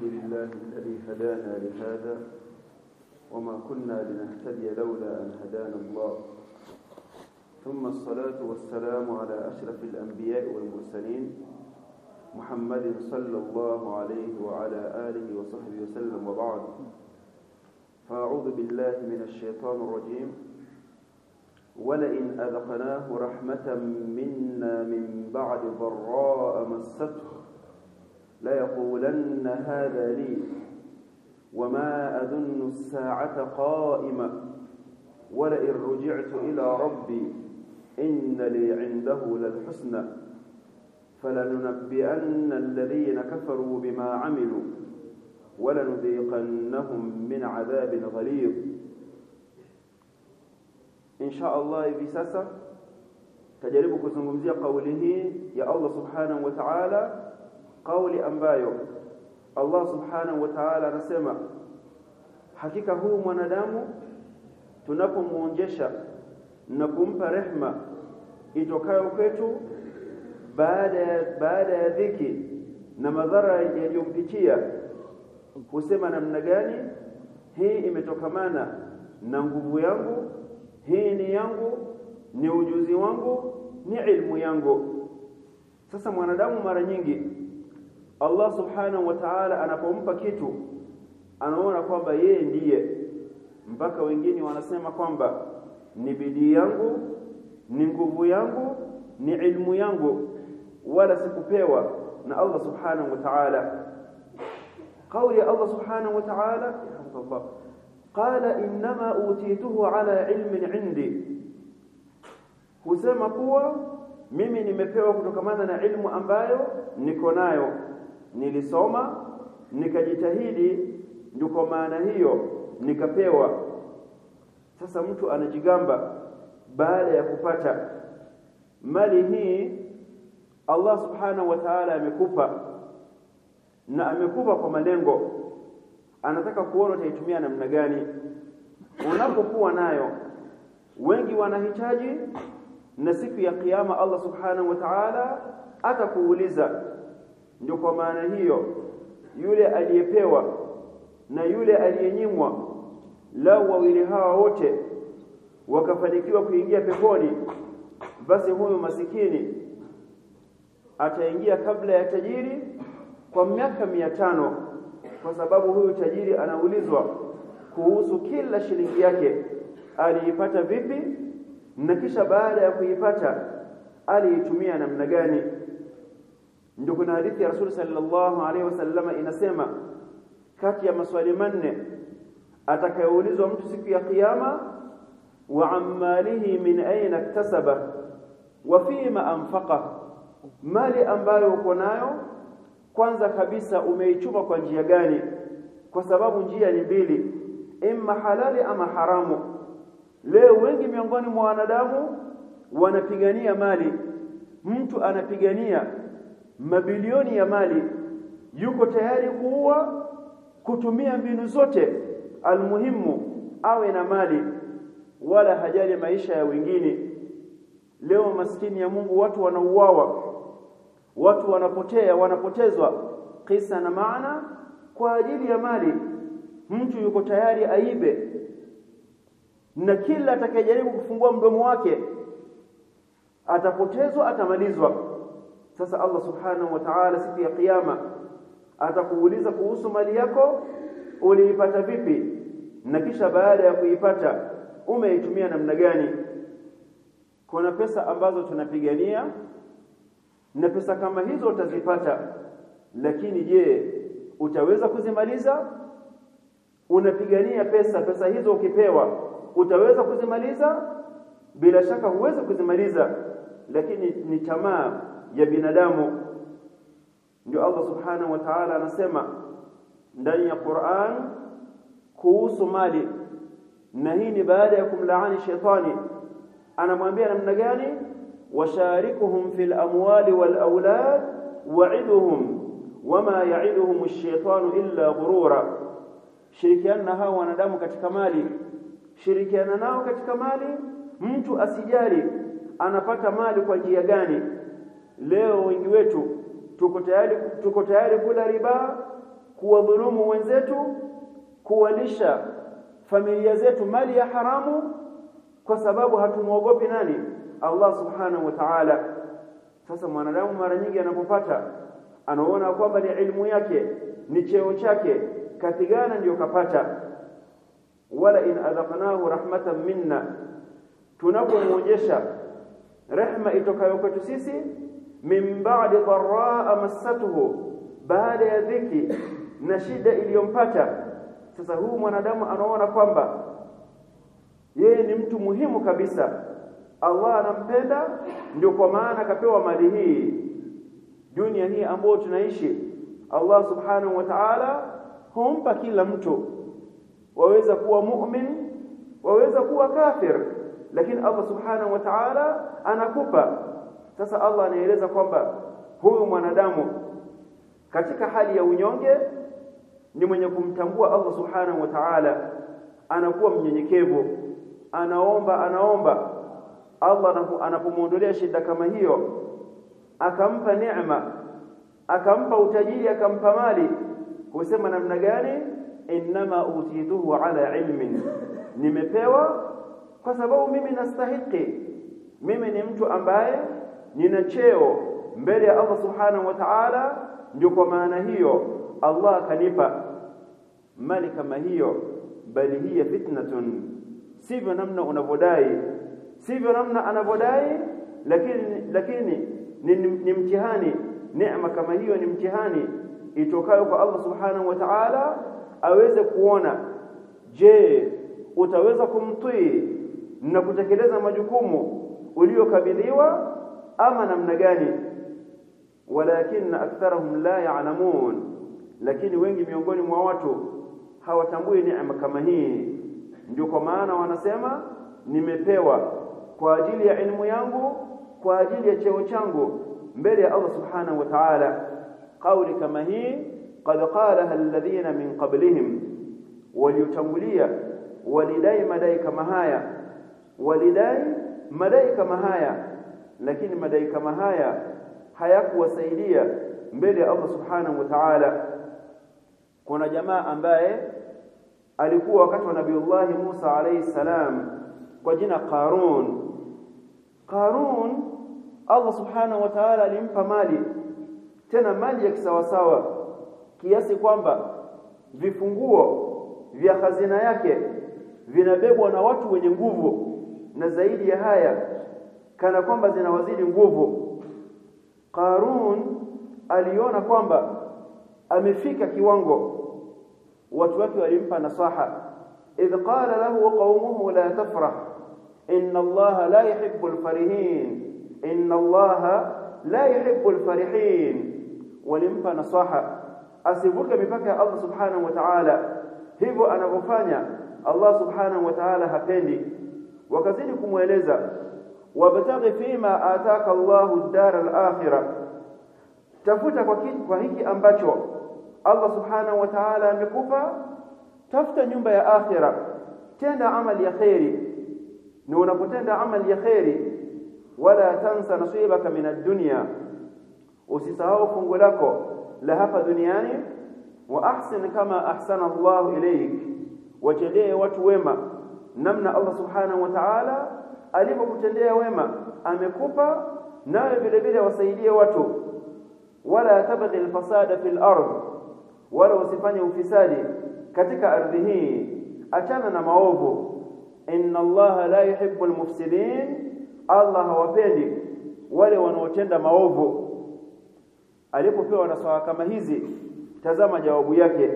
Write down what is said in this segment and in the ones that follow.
الحمد لله الذي هدانا لهذا وما كنا لنهتدي لولا أن هدانا الله. ثم الصلاة والسلام على أشرف الأنبياء والمرسلين محمد صلى الله عليه وعلى آله وصحبه وسلم. وبعد فأعوذ بالله من الشيطان الرجيم. ولئن أذقناه رحمة منا من بعد ضراء مسته ليقولن هذا لي وما أظن الساعة قائمة ولئن رجعت إلى ربي إن لي عنده للحسنى فلننبئن الذين كفروا بما عملوا ولنذيقنهم من عذاب غليظ. insha Allah hivi sasa tajaribu kuzungumzia kauli hii ya Allah subhanahu wa ta'ala kauli ambayo Allah subhanahu wa ta'ala anasema hakika huu mwanadamu tunapomuonjesha na kumpa rehma itokayo kwetu baada ya baada ya dhiki na madhara yaliyompitia husema namna gani? Hii imetokamana na nguvu yangu hii ni yangu ni ujuzi wangu ni ilmu yangu. Sasa mwanadamu mara nyingi Allah subhanahu wa ta'ala anapompa kitu anaona kwamba yeye ndiye mpaka wengine wanasema kwamba ni bidii yangu ni nguvu yangu ni ilmu yangu wala sikupewa na Allah subhanahu wa ta'ala قول الله سبحانه وتعالى رحمه الله قال إنما أوتيته على علم عندي husema kuwa mimi nimepewa kutokamana na ilmu ambayo niko nayo nilisoma nikajitahidi ndio kwa maana hiyo nikapewa. Sasa mtu anajigamba baada ya kupata mali hii Allah subhanahu wa ta'ala amekupa na amekupa kwa malengo. Anataka kuona utaitumia namna gani. Unapokuwa nayo wengi wanahitaji na siku ya kiyama Allah subhanahu wa ta'ala atakuuliza ndio kwa maana hiyo yule aliyepewa na yule aliyenyimwa lau wawili hawa wote wakafanikiwa kuingia peponi basi huyo masikini ataingia kabla ya tajiri kwa miaka mia tano kwa sababu huyu tajiri anaulizwa kuhusu kila shilingi yake aliipata vipi? Na kisha baada ya kuipata aliitumia namna gani ndio kuna hadithi ya Rasul sallallahu alaihi wasallam inasema kati ya maswali manne atakayoulizwa mtu siku ya kiyama wa ammalihi min aina iktasaba wa fima anfaqa mali ambayo uko nayo kwanza kabisa umeichuma kwa njia gani? Kwa sababu njia ni mbili imma halali ama haramu. Leo wengi miongoni mwa wanadamu wanapigania mali. Mtu anapigania mabilioni ya mali yuko tayari kuua kutumia mbinu zote almuhimu awe na mali wala hajali maisha ya wengine. Leo maskini ya Mungu watu wanauawa watu wanapotea wanapotezwa. Kisa na maana kwa ajili ya mali mtu yuko tayari aibe. Na kila atakayejaribu kufungua mdomo wake atapotezwa atamalizwa sasa Allah subhanahu wa ta'ala siku ya kiyama atakuuliza kuhusu mali yako uliipata vipi? Na kisha baada ya kuipata umeitumia namna gani? Kuna pesa ambazo tunapigania na pesa kama hizo utazipata. Lakini je utaweza kuzimaliza? Unapigania pesa pesa hizo ukipewa utaweza kuzimaliza? Bila shaka huwezi kuzimaliza. Lakini ni tamaa ya binadamu ndio Allah subhanahu wa ta'ala anasema ndani ya Qur'an kuhusu mali na hii ni baada ya kumlaani shetani anamwambia namna gani washarikuhum fil amwali wal aulad wa'iduhum wama ya'iduhum ash-shaytanu illa ghurura shirikiana na hao wanadamu katika mali shirikiana nao katika mali mtu asijali anapata mali kwa njia gani leo wengi wetu tuko tayari tuko tayari kula riba kuwadhulumu wenzetu kuwalisha familia zetu mali ya haramu kwa sababu hatumwogopi nani? Allah subhanahu wa ta'ala. Sasa mwanadamu mara nyingi anapopata anaona kwamba ni ilmu yake ni cheo chake katigana ndio kapata. Wala in adhaqnahu rahmatan minna tunapomwonyesha rehma itokayo kwetu sisi min ba'di dharraa massatuhu baada ya dhiki na shida iliyompata. Sasa huu mwanadamu anaona kwamba yeye ni mtu muhimu kabisa. Allah anampenda ndio kwa maana akapewa mali hii. Dunia hii ambayo tunaishi Allah subhanahu wa ta'ala humpa kila mtu. Waweza kuwa mu'min waweza kuwa kafir lakini Allah subhanahu wa ta'ala anakupa sasa Allah anaeleza kwamba huyu mwanadamu katika hali ya unyonge ni mwenye kumtambua Allah subhanahu wa ta'ala anakuwa mnyenyekevu anaomba anaomba. Allah anapomuondolea shida kama hiyo akampa neema akampa utajiri akampa mali husema namna gani? Innama utituhu ala ilmin. Nimepewa kwa sababu mimi nastahiki. Mimi ni mtu ambaye nina cheo mbele ya Allah subhanahu wa ta'ala ndio kwa maana hiyo Allah akanipa mali kama hiyo bali hiya fitnatun. Sivyo namna unavodai sivyo namna anavodai lakini lakini ni, ni, ni mtihani neema kama hiyo ni mtihani itokayo kwa Allah subhanahu wa ta'ala aweze kuona je utaweza kumtii na kutekeleza majukumu uliyokabidhiwa namna gani walakin aktharahum la ya'lamun lakini wengi miongoni mwa watu hawatambui neema kama hii ndio kwa maana wanasema nimepewa kwa ajili ya elimu yangu kwa ajili ya cheo changu mbele ya Allah subhanahu wa ta'ala kauli kama hii qad qalaha alladhina min qablihim waliotangulia walidai madai kama haya walidai madai kama haya lakini madai kama haya hayakuwasaidia mbele ya Allah subhanahu wa ta'ala. Kuna jamaa ambaye alikuwa wakati wa Nabiiullah Musa alayhi salam kwa jina Qarun. Qarun Allah subhanahu wa ta'ala alimpa mali tena mali ya kisawasawa kiasi kwamba vifunguo vya hazina yake vinabebwa na watu wenye nguvu na zaidi ya haya kana kwamba zinawazidi nguvu Qarun aliona kwamba amefika kiwango watu wake walimpa nasaha idh qala lahu qaumuhu la tafrah inna allaha la yuhibbu alfarihin inna allaha la yuhibbu alfarihin walimpa nasaha asivuke mipaka ya Allah subhanahu wa ta'ala hivyo anavyofanya Allah subhanahu wa ta'ala hapendi wakazidi kumweleza وابتغ فيما آتاك الله الدار الآخرة. تفتك وهيك أنبتو الله سبحانه وتعالى مكفى تفتى نيوم يا آخرة. تندى عمل يا خيري. نونك تند عمل يا خيري. ولا تنسى نصيبك من الدنيا. وسيساو فنقولكو لهفى دنياني وأحسن كما أحسن الله إليك. وجدي واتوما نمنى الله سبحانه وتعالى alipokutendea wema amekupa nawe vile vile wasaidie watu wala tabghi al-fasada fil ardh wala usifanye ufisadi katika ardhi hii achana na maovu inna allaha la yuhibbu almufsidin allah hawapendi wale wanaotenda maovu alipopewa nasaha kama hizi tazama jawabu yake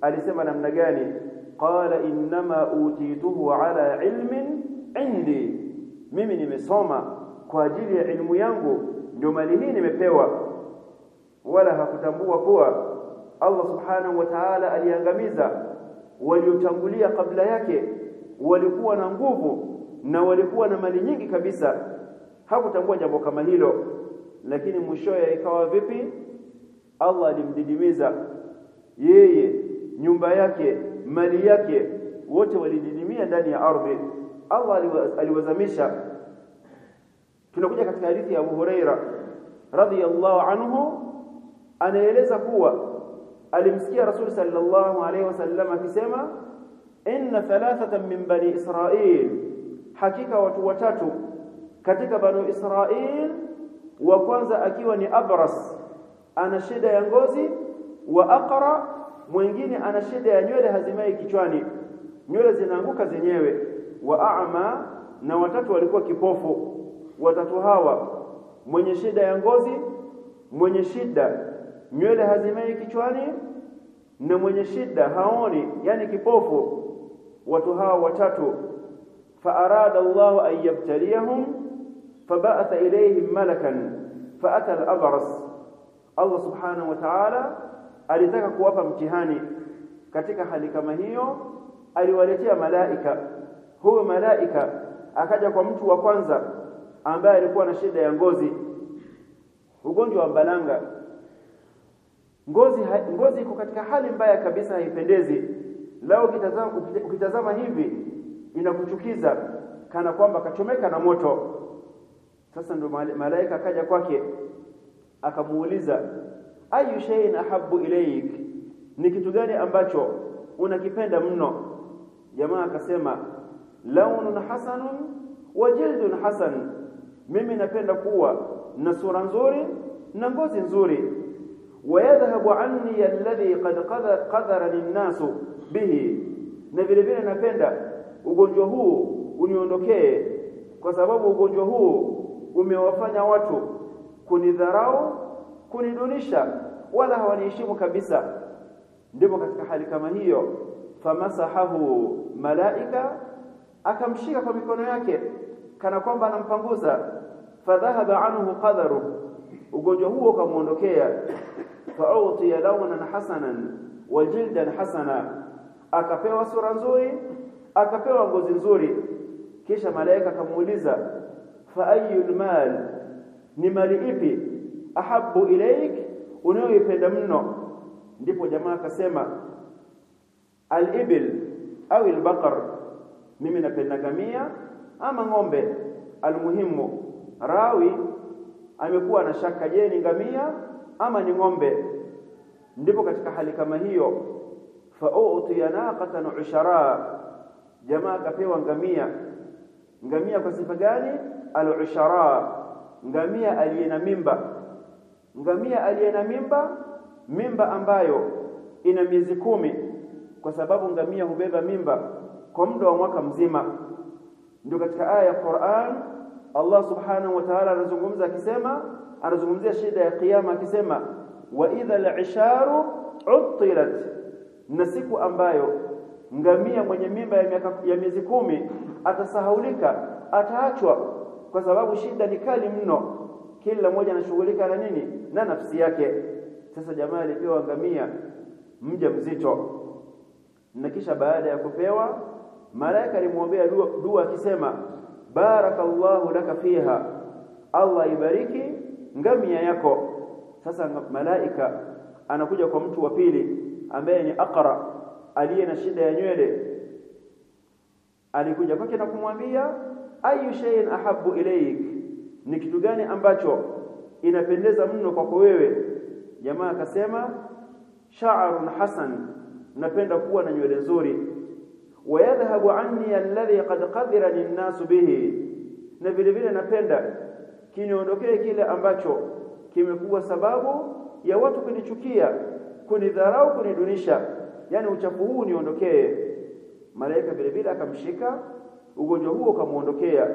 alisema namna gani qala innama utituhu ala ilmin indi mimi nimesoma kwa ajili ya elimu yangu ndio mali hii nimepewa. Wala hakutambua kuwa Allah subhanahu wa ta'ala aliangamiza waliotangulia kabla yake walikuwa na nguvu na walikuwa na mali nyingi kabisa. Hakutambua jambo kama hilo. Lakini mwishowe ikawa vipi? Allah alimdidimiza. Yeye nyumba yake mali yake wote walididimia ndani ya ardhi Allah aliwazamisha tunakuja katika hadithi ya Abu Huraira radhiyallahu anhu anaeleza kuwa alimsikia Rasul sallallahu alaihi wasallam akisema inna thalathatan min bani Israil hakika watu watatu katika bani Israil wa kwanza akiwa ni Abras ana shida ya ngozi wa aqra mwingine ana shida ya nywele hazimai kichwani nywele zinaanguka zenyewe wa a'ma, na watatu walikuwa kipofu. Watatu hawa mwenye shida ya ngozi, mwenye shida nywele hazimei kichwani na mwenye shida haoni, yani kipofu. Watu hawa watatu, fa arada Allah an yabtaliyahum fabaatha ilayhim malakan faata al-abras. Allah subhanahu wa ta'ala alitaka kuwapa mtihani. Katika hali kama hiyo, aliwaletea malaika huyo malaika akaja kwa mtu wa kwanza ambaye alikuwa na shida ya ngozi. Ugonjwa wa balanga. Ngozi ngozi iko katika hali mbaya kabisa haipendezi. Lao ukitazama ukitazama hivi inakuchukiza kana kwamba kachomeka na moto. Sasa ndio malaika akaja kwake akamuuliza ayu shay'in ahabbu ilayk? Ni kitu gani ambacho unakipenda mno? Jamaa akasema launun hasanun wa jildun hasan. Mimi napenda kuwa na sura nzuri na ngozi nzuri. Wayadhhabu anni alladhi qad qadara linnasu bihi. Na vile vile napenda ugonjwa huu uniondokee kwa sababu ugonjwa huu umewafanya watu kunidharau kunidunisha wala hawaniheshimu kabisa. Ndipo katika hali kama hiyo famasahahu malaika akamshika kwa mikono yake kana kwamba anampanguza. Fadhahaba anhu qadaru ugonjwa huo ukamwondokea. Fa'utiya launan hasanan wa jildan hasana akapewa sura nzuri akapewa ngozi nzuri. Kisha malaika akamuuliza fa ayyul mal ni mali ipi ahabu ilaik unayoipenda mno? Ndipo jamaa akasema al-ibil au al-baqar mimi napenda ngamia ama ng'ombe. Almuhimu rawi amekuwa na shaka je ni ngamia ama ni ng'ombe? Ndipo katika hali kama hiyo fa utiya naqatan ushara jamaa akapewa ngamia. Ngamia kwa sifa gani? Al-ushara ngamia aliye na mimba. Ngamia aliye na mimba mimba ambayo ina miezi kumi. Kwa sababu ngamia hubeba mimba kwa muda wa mwaka mzima. Ndio katika aya ya Qur'an Allah subhanahu wa ta'ala anazungumza akisema anazungumzia shida ya kiyama akisema wa idha al-isharu uttilat. Na siku ambayo ngamia mwenye mimba ya miezi kumi atasahaulika ataachwa kwa sababu shida ni kali mno. Kila mmoja anashughulika na nini? Na nafsi yake. Sasa jamaa alipewa ngamia mja mzito na kisha baada ya kupewa malaika alimwombea dua, dua akisema barakallahu laka fiha. Allah ibariki ngamia yako. Sasa malaika anakuja kwa mtu wa pili ambaye ni aqra aliye na shida ya nywele. Alikuja kwake na kumwambia ayu shay'in ahabbu ilayk? Ni kitu gani ambacho inapendeza mno kwako wewe? Jamaa akasema sha'run hasan napenda kuwa na nywele nzuri wayadhhabu anni alladhi qad qadira linnas bihi na vile vile napenda kiniondokee kile ambacho kimekuwa sababu ya watu kunichukia kunidharau kunidunisha. Yani uchafu huu niondokee malaika vile vile akamshika ugonjwa huo ukamwondokea.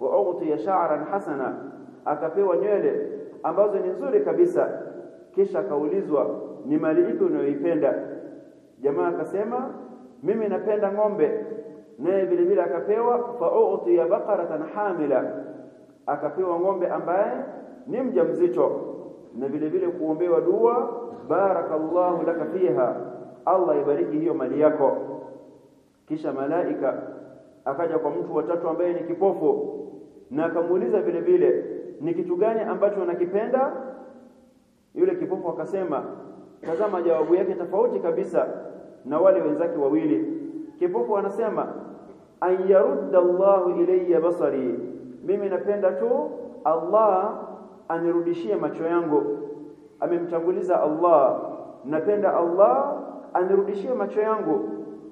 wa ughtiya sha'ran hasana akapewa nywele ambazo ni nzuri kabisa. Kisha akaulizwa ni mali ipi unayoipenda? Jamaa akasema mimi napenda ng'ombe. Naye vile vile akapewa fa ya baqaratan hamila. Akapewa ng'ombe ambaye ni mjamzito. Na vile vile kuombewa dua barakallahu laka fiha. Allah ibariki hiyo mali yako. Kisha malaika akaja kwa mtu watatu ambaye ni kipofu. Na akamuuliza vile vile ni kitu gani ambacho unakipenda? Yule kipofu akasema tazama jawabu yake tofauti kabisa na wale wenzake wawili. Kipofu anasema an yarudda Allahu ilayya basari. Mimi napenda tu Allah anirudishie macho yangu. Amemtanguliza Allah. Napenda Allah anirudishie macho yangu.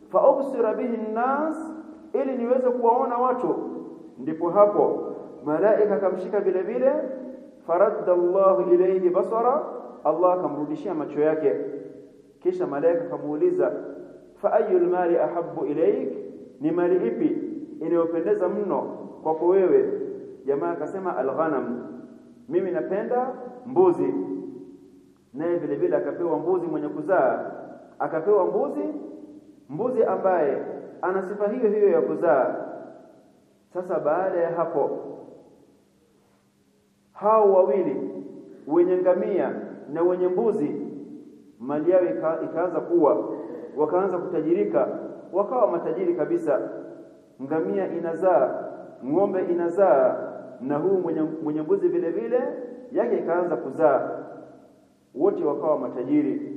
Fa ubsira bihi nnas ili niweze kuwaona watu. Ndipo hapo malaika akamshika vile vile faradda Allahu ilayhi basara Allah akamrudishia macho yake kisha malaika akamuuliza fa ayul mali ahabbu ilayk? Ni mali ipi inayopendeza mno kwako wewe? Jamaa akasema alghanam mimi napenda mbuzi. Naye vile vile akapewa mbuzi mwenye kuzaa. Akapewa mbuzi mbuzi ambaye ana sifa hiyo hiyo ya kuzaa. Sasa baada ya hapo hao wawili wenye ngamia na wenye mbuzi mali yao ikaanza kuwa wakaanza kutajirika wakawa matajiri kabisa. Ngamia inazaa ng'ombe inazaa na huu mwenye, mwenye mbuzi vile vile yake ikaanza kuzaa. Wote wakawa matajiri.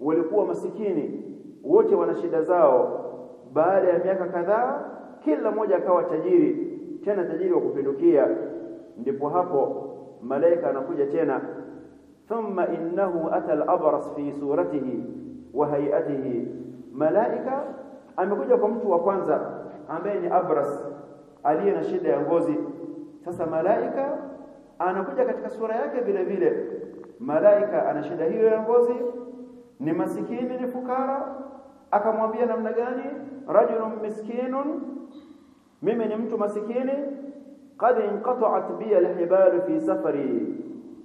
Walikuwa masikini. Wote wana shida zao. Baada ya miaka kadhaa kila mmoja akawa tajiri. Tena tajiri wa kupindukia. Ndipo hapo malaika anakuja tena innahu ata al-abras fi suratihi wa hay'atihi malaika amekuja kwa mtu wa kwanza ambaye ni abras aliye na shida ya ngozi sasa malaika anakuja katika sura yake vile vile malaika ana shida hiyo ya ngozi ni masikini ni fukara akamwambia namna gani rajulun miskinun mimi ni mtu masikini qad inqata'at bi alhibal fi safari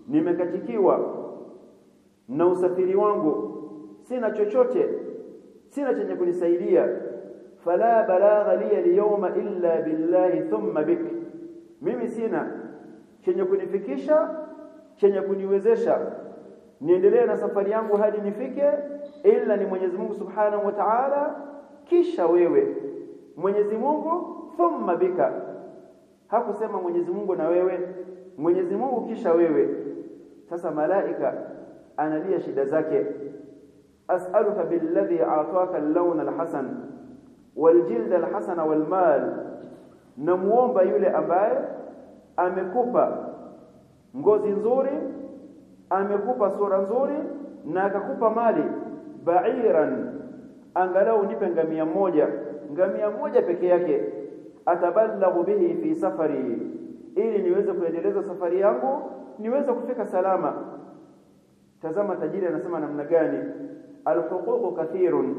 nimekatikiwa na usafiri wangu. Sina chochote sina chenye kunisaidia. Fala balagha liya liyoma illa billahi thumma bik. Mimi sina chenye kunifikisha chenye kuniwezesha. Niendelee na safari yangu hadi nifike ila ni Mwenyezi Mungu Subhanahu wa Ta'ala kisha wewe. Mwenyezi Mungu thumma bika. Hakusema Mwenyezi Mungu na wewe. Mwenyezi Mungu kisha wewe sasa malaika analia shida zake. As'aluka billadhi a'taka al-lawn al-hasan wal-jild al-hasan wal-mal namuomba yule ambaye amekupa ngozi nzuri amekupa sura nzuri na akakupa mali ba'iran angalau nipe ngamia moja ngamia moja peke yake atabalaghu bihi fi safari ili niweze kuendeleza safari yangu niweze kufika salama. Tazama tajiri anasema namna gani? Alhuququ kathirun.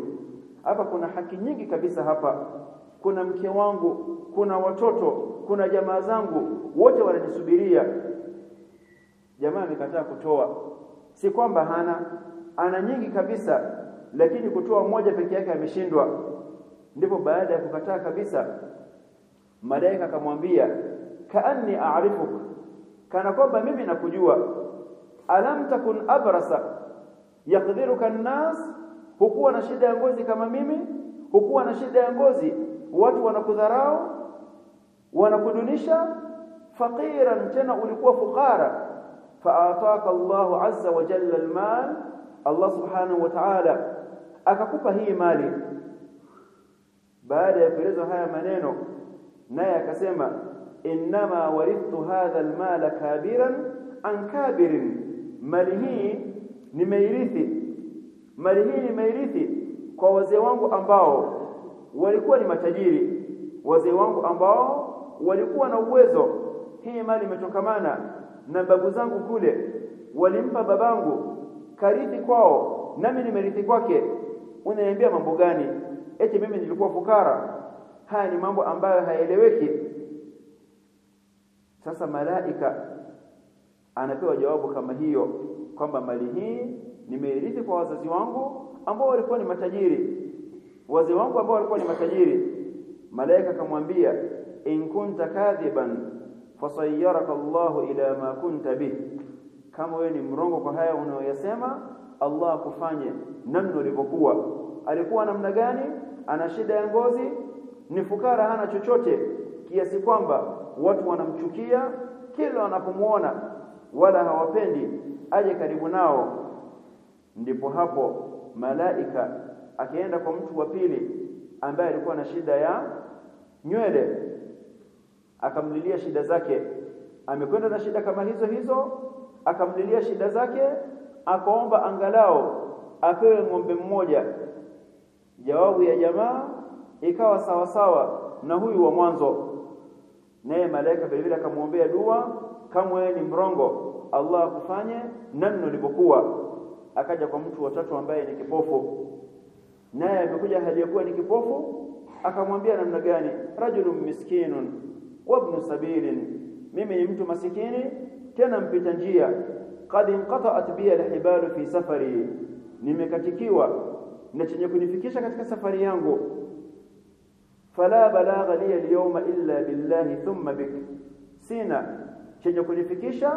Hapa kuna haki nyingi kabisa hapa. Kuna mke wangu kuna watoto kuna jamaa zangu wote wananisubiria jamaa amekataa kutoa. Si kwamba hana ana nyingi kabisa lakini kutoa moja peke yake ameshindwa. Ndipo baada ya kukataa kabisa malaika akamwambia kaanni a'rifuk kana kwamba mimi nakujua alam takun abrasa yaqdiruka an-nas hukuwa na shida ya ngozi kama mimi hukuwa na shida ya ngozi watu wanakudharau wanakudunisha faqiran tena ulikuwa fukara faataka Allah azza wa jalla almal Allah subhanahu wa ta'ala akakupa hii mali baada ya kueleza haya maneno naye akasema innama warithtu hadha almala kabiran an kabirin. Mali hii nimeirithi mali hii nimeirithi kwa wazee wangu ambao walikuwa ni matajiri. Wazee wangu ambao walikuwa na uwezo. Hii mali imetokamana na babu zangu kule. Walimpa babangu karithi kwao nami nimerithi kwake. Unaniambia mambo gani? Eti mimi nilikuwa fukara. Haya ni mambo ambayo haeleweki sasa malaika anapewa jawabu kama hiyo kwamba mali hii nimeirithi kwa wazazi wangu ambao walikuwa ni matajiri. Wazee wangu ambao walikuwa ni matajiri. Malaika akamwambia in kunta kadhiban fasayyarak Allahu ila ma kunta bih kama wewe ni mrongo kwa haya unayoyasema Allah akufanye namna ulivyokuwa. Alikuwa namna gani? Ana shida ya ngozi? Ni fukara hana chochote kiasi kwamba watu wanamchukia kila wanapomuona wala hawapendi aje karibu nao. Ndipo hapo malaika akienda kwa mtu wa pili ambaye alikuwa na shida ya nywele akamlilia shida zake. Amekwenda na shida kama hizo hizo akamlilia shida zake akaomba angalau apewe ng'ombe mmoja. Jawabu ya jamaa ikawa sawa sawa na huyu wa mwanzo naye malaika vile vile akamwombea dua kama ni mrongo. Allah akufanye namna ulivyokuwa. Akaja kwa mtu watatu ambaye ni kipofu. Naye amekuja haliyakuwa ni kipofu akamwambia namna gani? Rajulun miskinun wa ibn sabilin mimi ni mtu masikini tena mpita njia. Qad inqata'at bi alhibalu fi safari. Nimekatikiwa na chenye kunifikisha katika safari yangu فلا بلاغ لي اليوم إلا بالله ثم بك. سينا. شنو يكون في كيشا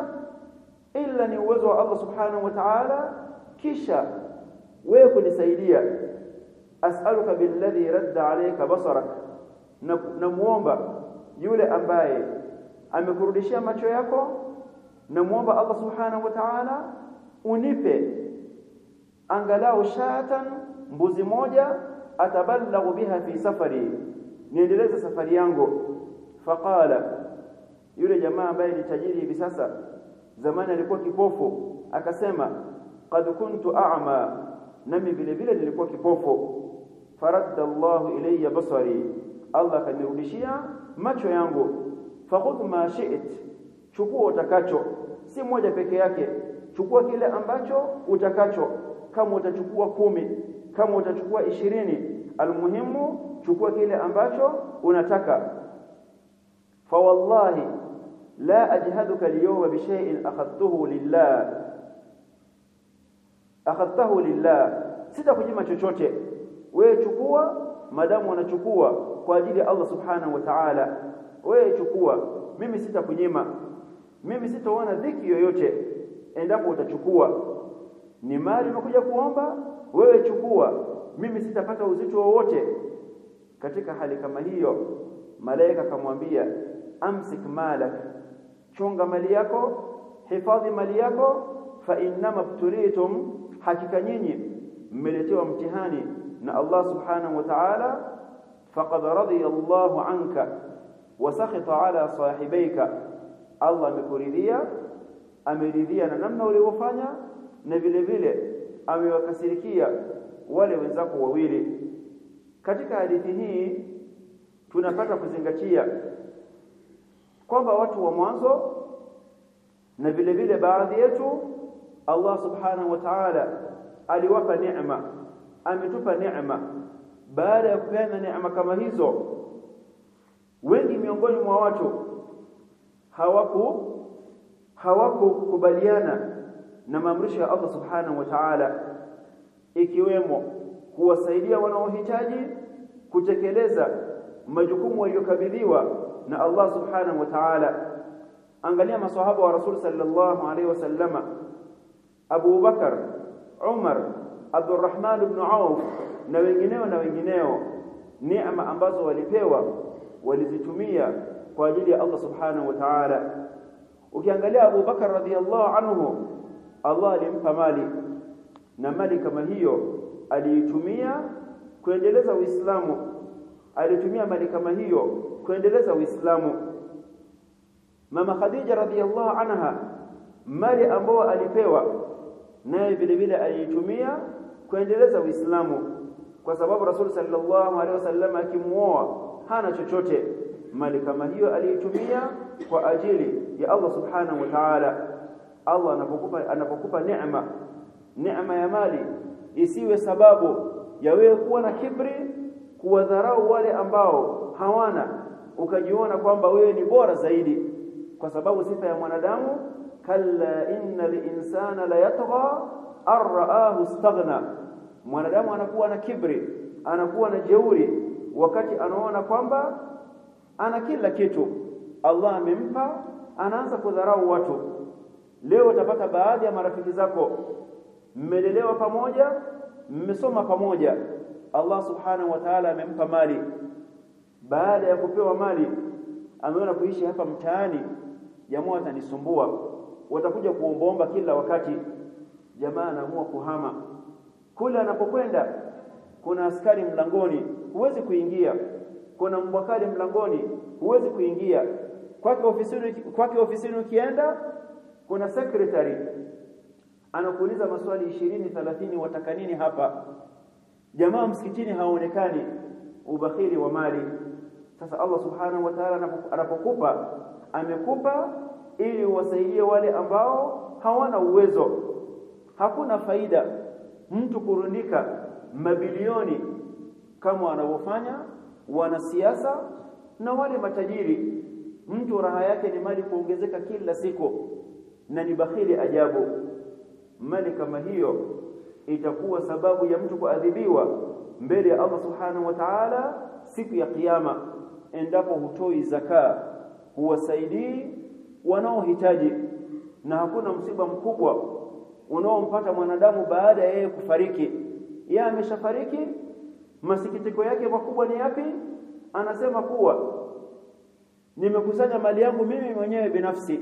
إلا نوزع الله سبحانه وتعالى كيشا. ويكون سيدية أسألك بالذي رد عليك بصرك. نموامبا يولي أمباي. أمكرديشيا ما تشيكو نموامبا الله سبحانه وتعالى. ونبي أنقلاه شاتا بوزي موجة. أتبلغ بها في سفري. Niendeleze safari yangu. Faqala yule jamaa ambaye ni tajiri hivi sasa zamani alikuwa kipofu akasema qad kuntu a'ma nami vile vile nilikuwa kipofu. Faradda Allah ilayya basari Allah kanirudishia macho yangu. Fakhudh ma shi'it chukua utakacho. Si moja peke yake chukua kile ambacho utakacho. Kama utachukua kumi kama utachukua ishirini almuhimu chukua kile ambacho unataka. Fa wallahi la ajhaduka al-yawma bi shay'in akhadtuhu lillah. Akhadtahu lillah. Sitakujima chochote. Wewe chukua madamu wanachukua kwa ajili ya Allah subhanahu wa ta'ala. Wewe chukua. Mimi sitakunyima mimi sitaona dhiki yoyote endapo utachukua. Ni mali umekuja kuomba wewe chukua. Mimi sitapata uzito wowote katika hali kama hiyo malaika akamwambia amsik malak chunga mali yako hifadhi mali yako fa innama btulitum hakika nyinyi mmeletewa mtihani na Allah subhanahu wa ta'ala faqad radiya Allahu anka wa sakhita ala sahibaika Allah amekuridhia ameridhia na namna ulivyofanya na vile vile amewakasirikia wale wenzako wawili katika hadithi hii tunapata kuzingatia kwamba watu wa mwanzo na vile vile baadhi yetu Allah subhanahu wa ta'ala aliwapa neema ametupa neema. Baada ya kupeana neema kama hizo wengi miongoni mwa watu hawaku hawakukubaliana na maamrisho ya Allah subhanahu wa ta'ala ikiwemo kuwasaidia wanaohitaji kutekeleza majukumu waliyokabidhiwa na Allah subhanahu wa ta'ala angalia maswahaba wa rasul sallallahu alaihi wasallama Abu Bakar Umar Abdurrahman ibn Auf na wengineo na wengineo neema ambazo walipewa walizitumia kwa ajili ya Allah subhanahu wa ta'ala ukiangalia Abu Bakar radhiyallahu anhu Allah alimpa mali na mali kama hiyo aliitumia kuendeleza Uislamu alitumia mali kama hiyo kuendeleza Uislamu. Mama Khadija radhiyallahu anha mali ambayo alipewa naye vile vile aliitumia kuendeleza Uislamu. Kwa sababu Rasul sallallahu alaihi wasallam akimuoa hana chochote. Mali kama hiyo aliitumia kwa ajili ya Allah subhanahu wa ta'ala. Allah anapokupa anapokupa neema. Neema ya mali isiwe sababu ya wewe kuwa na kibri kuwadharau wale ambao hawana ukajiona kwamba wewe ni bora zaidi kwa sababu sifa ya mwanadamu kalla innal linsana la yatgha arraahu istaghna mwanadamu anakuwa na kibri anakuwa na jeuri wakati anaona kwamba ana kila kitu. Allah amempa anaanza kudharau watu. Leo utapata baadhi ya marafiki zako mmelelewa pamoja mmesoma pamoja Allah subhanahu wa ta'ala amempa mali. Baada ya kupewa mali ameona kuishi hapa mtaani jamaa watanisumbua watakuja kuombaomba kila wakati. Jamaa anaamua kuhama. Kule anapokwenda kuna askari mlangoni huwezi kuingia. Kuna mbwakali mlangoni huwezi kuingia. Kwake ofisini kwake ofisini ukienda kuna secretary. Anakuuliza maswali 20 30 wataka nini hapa jamaa msikitini haonekani ubakhiri wa mali. Sasa Allah subhanahu wa ta'ala anapokupa amekupa ili uwasaidie wale ambao hawana uwezo. Hakuna faida mtu kurundika mabilioni kama wanavyofanya wanasiasa na wale matajiri. Mtu raha yake ni mali kuongezeka kila siku na ni bakhili ajabu. Mali kama hiyo itakuwa sababu ya mtu kuadhibiwa mbele ya Allah subhanahu wa ta'ala siku ya kiyama endapo hutoi zaka huwasaidii wanaohitaji na hakuna msiba mkubwa unaompata mwanadamu baada ya yeye kufariki. Yeye ameshafariki masikitiko yake makubwa ni yapi? Anasema kuwa nimekusanya mali yangu mimi mwenyewe binafsi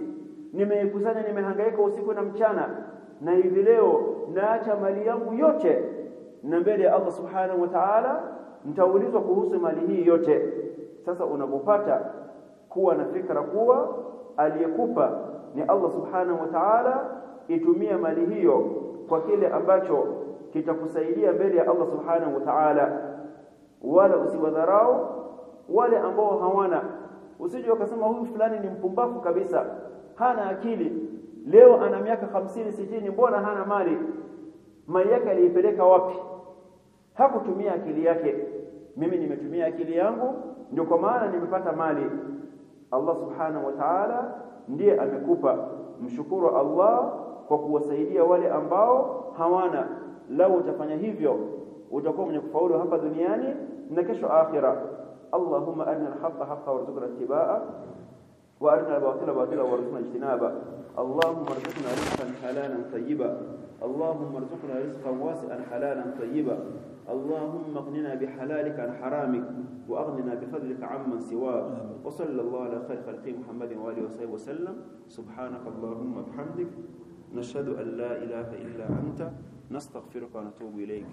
nimeikusanya nimehangaika usiku na mchana na hivi leo naacha mali yangu yote. Na mbele ya Allah subhanahu wa ta'ala nitaulizwa kuhusu mali hii yote. Sasa unapopata kuwa na fikra kuwa aliyekupa ni Allah subhanahu wa ta'ala itumia mali hiyo kwa kile ambacho kitakusaidia mbele ya Allah subhanahu wa ta'ala. Wala usiwadharau wale ambao hawana. Usije ukasema huyu fulani ni mpumbavu kabisa hana akili leo ana miaka hamsini sitini mbona hana mali? Mali yake aliipeleka wapi? Hakutumia akili yake. Mimi nimetumia akili yangu ndio kwa maana nimepata mali. Allah subhanahu wa ta'ala ndiye amekupa. Mshukuru Allah kwa kuwasaidia wale ambao hawana. Lau utafanya hivyo utakuwa mwenye kufaulu hapa duniani na kesho akhira. Allahumma arina al-haqqa haqqan warzuqna ittibaa'a arina al-batila batilan warzuqna ijtinaba اللهم ارزقنا رزقا حلالا طيبا. اللهم ارزقنا رزقا واسعا حلالا طيبا. اللهم اغننا بحلالك عن حرامك وأغننا بفضلك عمن سواك. وصلى الله على خير خلق محمد وآله وصحبه وسلم. سبحانك اللهم وبحمدك. نشهد أن لا إله إلا أنت. نستغفرك ونتوب إليك.